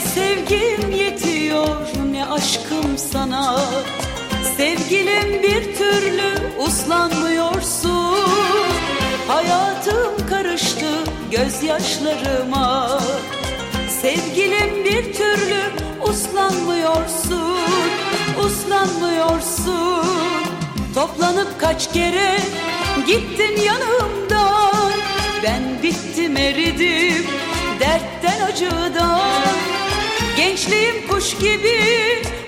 Sevgim yetiyor ne aşkım sana. Sevgilim bir türlü uslanmıyorsun. Hayatım karıştı gözyaşlarıma. Sevgilim bir türlü uslanmıyorsun Uslanmıyorsun. Toplanıp kaç kere gittin yanımdan. Ben bittim eridim gibi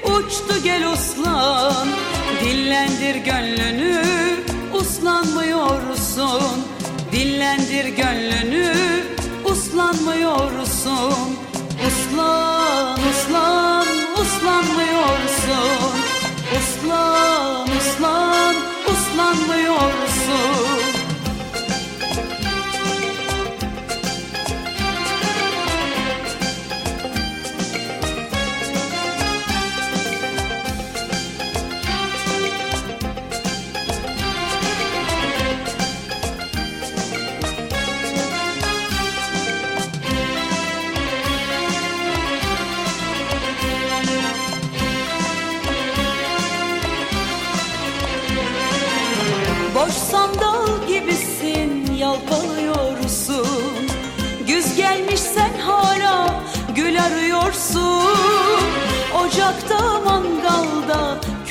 uçtu gel uslan. Dinlendir gönlünü uslanmıyorsun. Dinlendir gönlünü uslanmıyorsun. Uslan uslan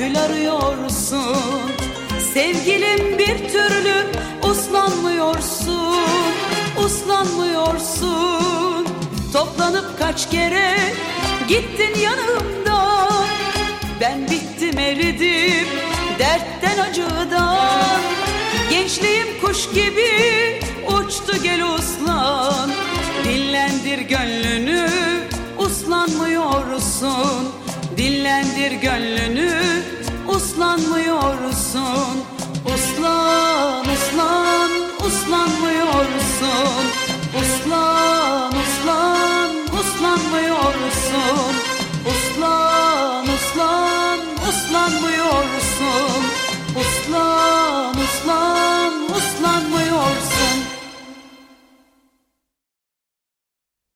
kül arıyorsun. Sevgilim bir türlü uslanmıyorsun Uslanmıyorsun. Toplanıp kaç kere gittin yanımdan Ben bittim eridim dertten acıdan. Gençliğim kuş gibi uçtu gel uslan. Dinlendir gönlünü uslanmıyorsun. Dinlendir gönlünü uslanmıyorsun